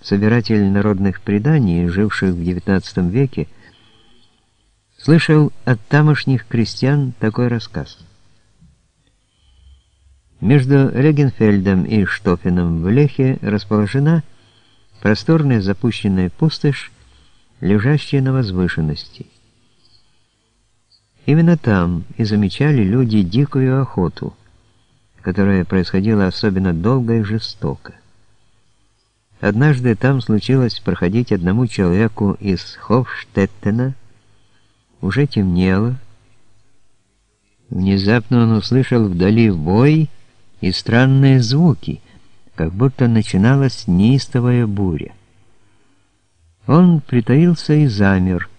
собиратель народных преданий, живших в XIX веке, слышал от тамошних крестьян такой рассказ. Между Регенфельдом и Штофеном в Лехе расположена просторная запущенная пустошь, лежащая на возвышенности. Именно там и замечали люди дикую охоту, которая происходила особенно долго и жестоко. Однажды там случилось проходить одному человеку из Хофштеттена. Уже темнело. Внезапно он услышал вдали вой и странные звуки, как будто начиналась неистовая буря. Он притаился и замер,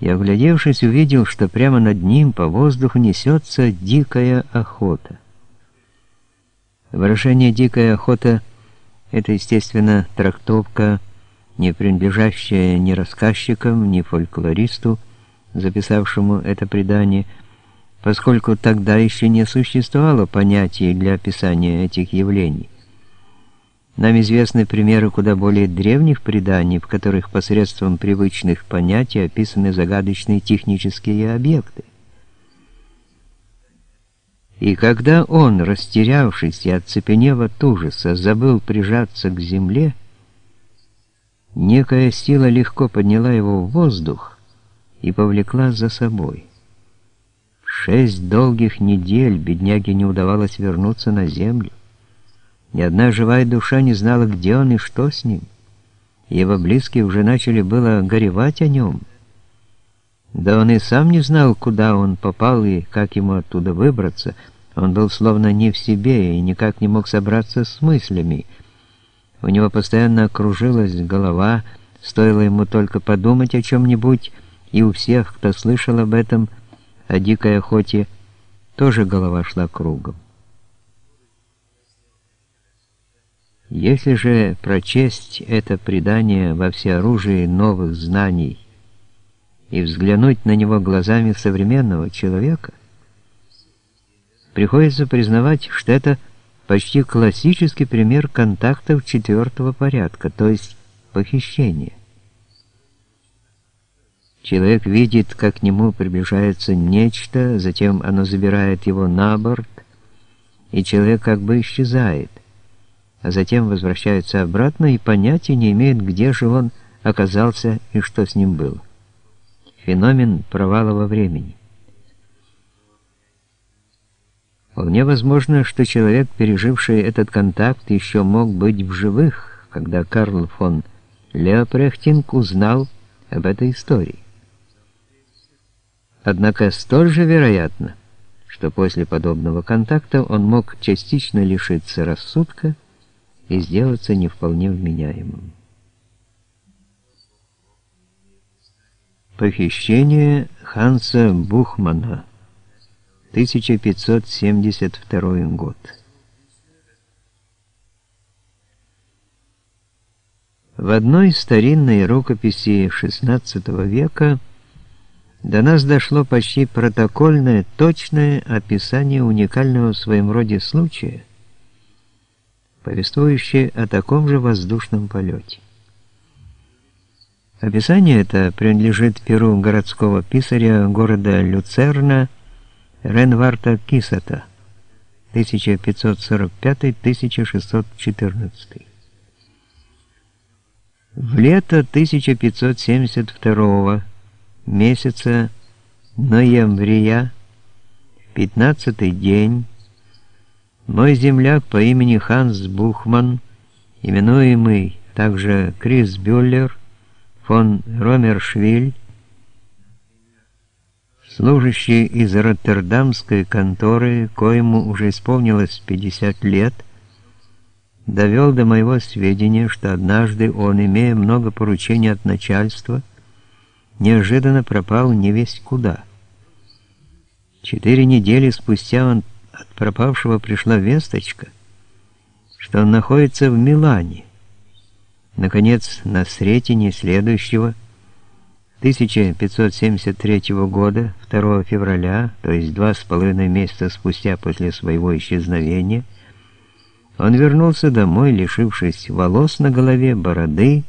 и, оглядевшись, увидел, что прямо над ним по воздуху несется дикая охота. Выражение «дикая охота» — это, естественно, трактовка, не принадлежащая ни рассказчикам, ни фольклористу, записавшему это предание, поскольку тогда еще не существовало понятия для описания этих явлений. Нам известны примеры куда более древних преданий, в которых посредством привычных понятий описаны загадочные технические объекты. И когда он, растерявшись и оцепенев от ужаса, забыл прижаться к земле, некая сила легко подняла его в воздух и повлекла за собой. Шесть долгих недель бедняге не удавалось вернуться на землю. Ни одна живая душа не знала, где он и что с ним. Его близкие уже начали было горевать о нем. Да он и сам не знал, куда он попал и как ему оттуда выбраться. Он был словно не в себе и никак не мог собраться с мыслями. У него постоянно окружилась голова, стоило ему только подумать о чем-нибудь, и у всех, кто слышал об этом, о дикой охоте, тоже голова шла кругом. Если же прочесть это предание во всеоружии новых знаний и взглянуть на него глазами современного человека, приходится признавать, что это почти классический пример контактов четвертого порядка, то есть похищения. Человек видит, как к нему приближается нечто, затем оно забирает его на борт, и человек как бы исчезает – а затем возвращается обратно и понятия не имеет, где же он оказался и что с ним было. Феномен провала во времени. Вполне возможно, что человек, переживший этот контакт, еще мог быть в живых, когда Карл фон Леопрехтинг узнал об этой истории. Однако столь же вероятно, что после подобного контакта он мог частично лишиться рассудка, и сделаться не вполне вменяемым. Похищение Ханса Бухмана 1572 год В одной старинной рукописи XVI века до нас дошло почти протокольное, точное описание уникального в своем роде случая, повествующее о таком же воздушном полете. Описание это принадлежит перу городского писаря города Люцерна Ренварта Кисата 1545-1614. В лето 1572 месяца ноября, 15 день, мой земляк по имени Ханс Бухман, именуемый также Крис Бюллер, фон Ромершвиль, служащий из роттердамской конторы, коему уже исполнилось 50 лет, довел до моего сведения, что однажды он, имея много поручений от начальства, неожиданно пропал не весть куда. Четыре недели спустя он от пропавшего пришла весточка, что он находится в Милане. Наконец, на Сретине следующего 1573 года, 2 февраля, то есть два с половиной месяца спустя после своего исчезновения, Он вернулся домой, лишившись волос на голове, бороды,